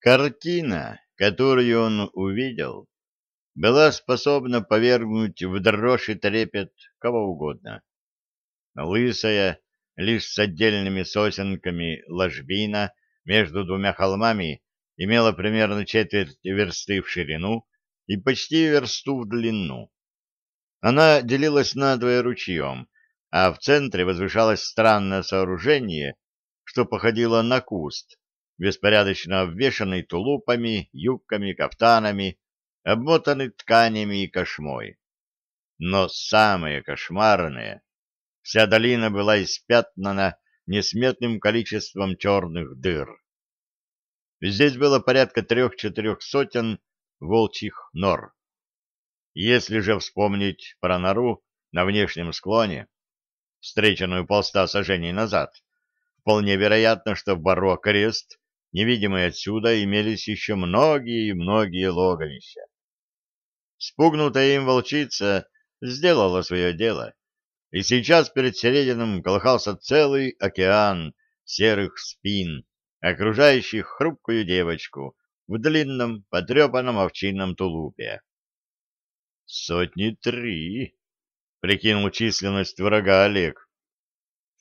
Картина, которую он увидел, была способна повергнуть в дрожь и трепет кого угодно. Лысая, лишь с отдельными сосенками ложбина между двумя холмами имела примерно четверть версты в ширину и почти версту в длину. Она делилась надвое ручьем, а в центре возвышалось странное сооружение, что походило на куст, беспорядочно обвешанный тулупами, юбками, кафтанами, обмотанный тканями и кошмой. Но самое кошмарное — вся долина была испятнана несметным количеством черных дыр. Здесь было порядка трех-четырех сотен волчьих нор. Если же вспомнить про нору на внешнем склоне, встреченную полста сажений назад, вполне вероятно, что в Баро-Крест невидимые отсюда имелись еще многие и многие логовища. Спугнутая им волчица сделала свое дело, и сейчас перед Серединым колыхался целый океан серых спин, окружающих хрупкую девочку в длинном потрепанном овчинном тулупе. «Сотни три!» — прикинул численность врага Олег.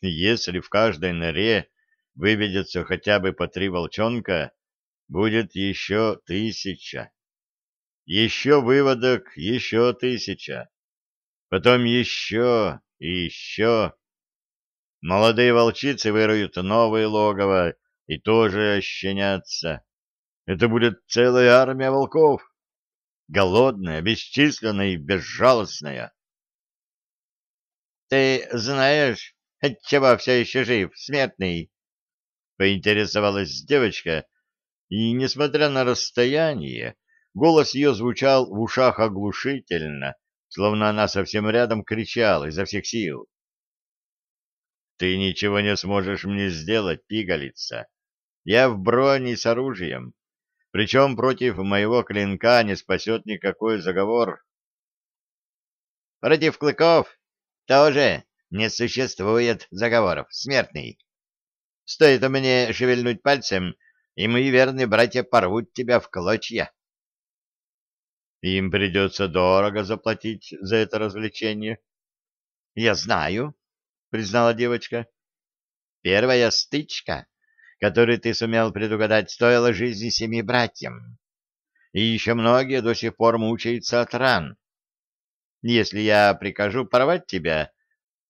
«Если в каждой норе выведется хотя бы по три волчонка, будет еще тысяча. Еще выводок, еще тысяча. Потом еще и еще. Молодые волчицы выроют новые логово и тоже ощенятся. Это будет целая армия волков. Голодная, бесчисленная и безжалостная. — Ты знаешь, отчего все еще жив, смертный? Поинтересовалась девочка, и, несмотря на расстояние, голос ее звучал в ушах оглушительно, словно она совсем рядом кричала изо всех сил. «Ты ничего не сможешь мне сделать, пигалица. Я в броне с оружием, причем против моего клинка не спасет никакой заговор». «Против клыков тоже не существует заговоров, смертный», Стоит мне шевельнуть пальцем, и мои верные братья порвут тебя в клочья. Им придется дорого заплатить за это развлечение. — Я знаю, — признала девочка. — Первая стычка, которую ты сумел предугадать, стоила жизни семи братьям. И еще многие до сих пор мучаются от ран. Если я прикажу порвать тебя,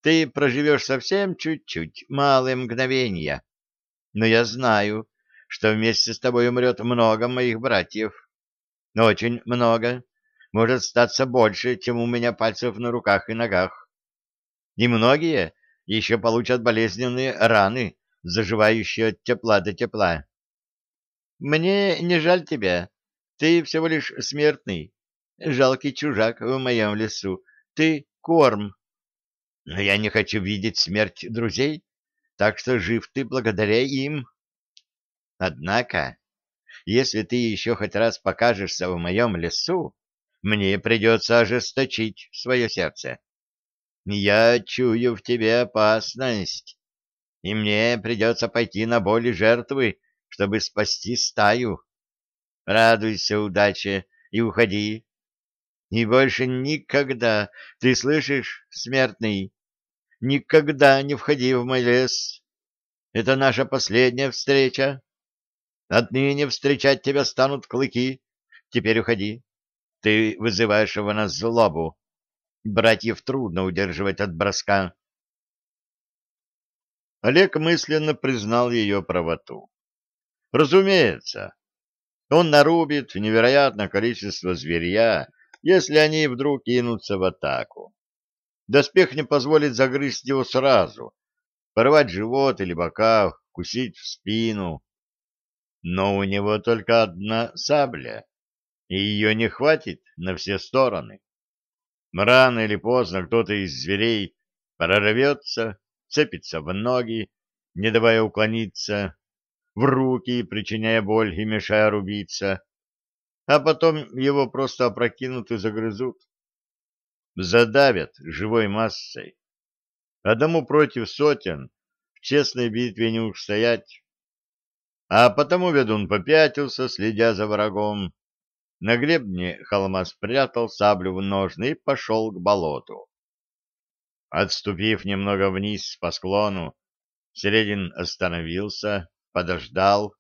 ты проживешь совсем чуть-чуть, малые мгновения но я знаю, что вместе с тобой умрет много моих братьев. Очень много. Может статься больше, чем у меня пальцев на руках и ногах. И многие еще получат болезненные раны, заживающие от тепла до тепла. Мне не жаль тебя. Ты всего лишь смертный, жалкий чужак в моем лесу. Ты — корм. Но я не хочу видеть смерть друзей так что жив ты благодаря им. Однако, если ты еще хоть раз покажешься в моем лесу, мне придется ожесточить свое сердце. Я чую в тебе опасность, и мне придется пойти на боли жертвы, чтобы спасти стаю. Радуйся удаче и уходи. И больше никогда, ты слышишь, смертный, Никогда не входи в мой лес. Это наша последняя встреча. Отныне встречать тебя станут клыки. Теперь уходи. Ты вызываешь его на злобу. Братьев трудно удерживать от броска. Олег мысленно признал ее правоту. Разумеется, он нарубит невероятное количество зверья, если они вдруг кинутся в атаку. Доспех не позволит загрызть его сразу, порвать живот или бока, кусить в спину. Но у него только одна сабля, и ее не хватит на все стороны. Рано или поздно кто-то из зверей прорвется, цепится в ноги, не давая уклониться, в руки, причиняя боль и мешая рубиться, а потом его просто опрокинут и загрызут задавят живой массой. Одному против сотен в честной битве не устоять. А потому ведун попятился, следя за врагом. На гребне холма спрятал саблю в ножны и пошел к болоту. Отступив немного вниз по склону, Середин остановился, подождал.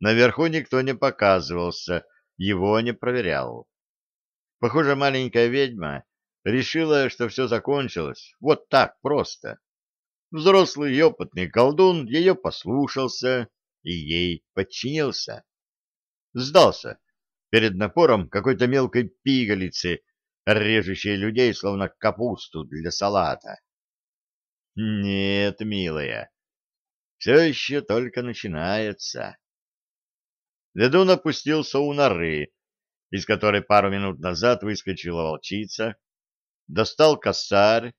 Наверху никто не показывался, его не проверял. Похоже, маленькая ведьма решила, что все закончилось. Вот так просто. Взрослый и опытный колдун ее послушался и ей подчинился. Сдался перед напором какой-то мелкой пигалицы, режущей людей, словно капусту для салата. Нет, милая, все еще только начинается. Ведун опустился у норы, из которой пару минут назад выскочила волчица, достал косарь,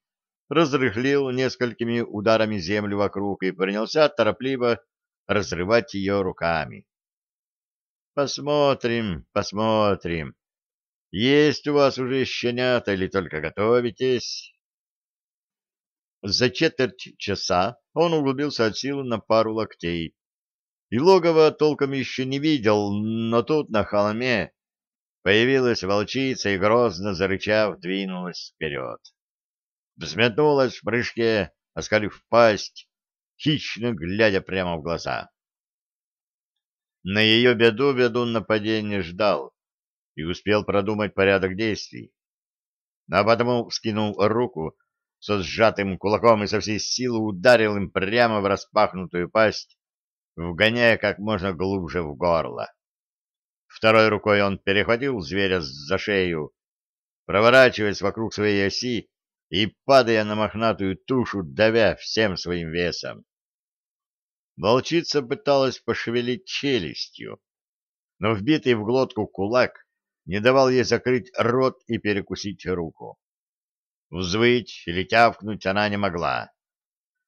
разрыхлил несколькими ударами землю вокруг и принялся торопливо разрывать ее руками. Посмотрим, посмотрим. Есть у вас уже щенята или только готовитесь? За четверть часа он углубился от силы на пару локтей. И логово толком еще не видел, но тут на холме появилась волчица и, грозно зарычав, двинулась вперед. Взметнулась в прыжке, оскалив пасть, хищно глядя прямо в глаза. На ее беду ведун нападения ждал и успел продумать порядок действий. А потому вскинул руку со сжатым кулаком и со всей силы ударил им прямо в распахнутую пасть, вгоняя как можно глубже в горло. Второй рукой он перехватил зверя за шею, проворачиваясь вокруг своей оси и падая на мохнатую тушу, давя всем своим весом. Волчица пыталась пошевелить челюстью, но вбитый в глотку кулак не давал ей закрыть рот и перекусить руку. Взвыть или тявкнуть она не могла.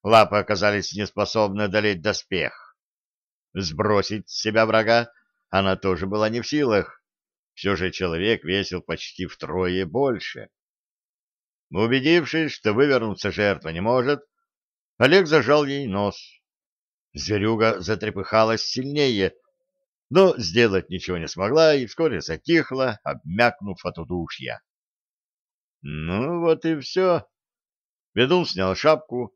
Лапы оказались неспособны одолеть доспех. Сбросить с себя врага она тоже была не в силах. Все же человек весил почти втрое больше. Убедившись, что вывернуться жертва не может, Олег зажал ей нос. Зверюга затрепыхалась сильнее, но сделать ничего не смогла и вскоре затихла, обмякнув от удушья. Ну вот и все. Ведун снял шапку,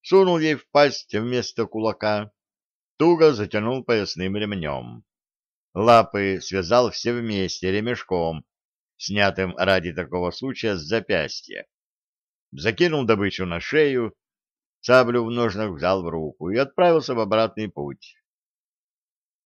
сунул ей в пасть вместо кулака, туго затянул поясным ремнем. Лапы связал все вместе ремешком, снятым ради такого случая с запястья. Закинул добычу на шею Саблю в ножнах взял в руку и отправился в обратный путь.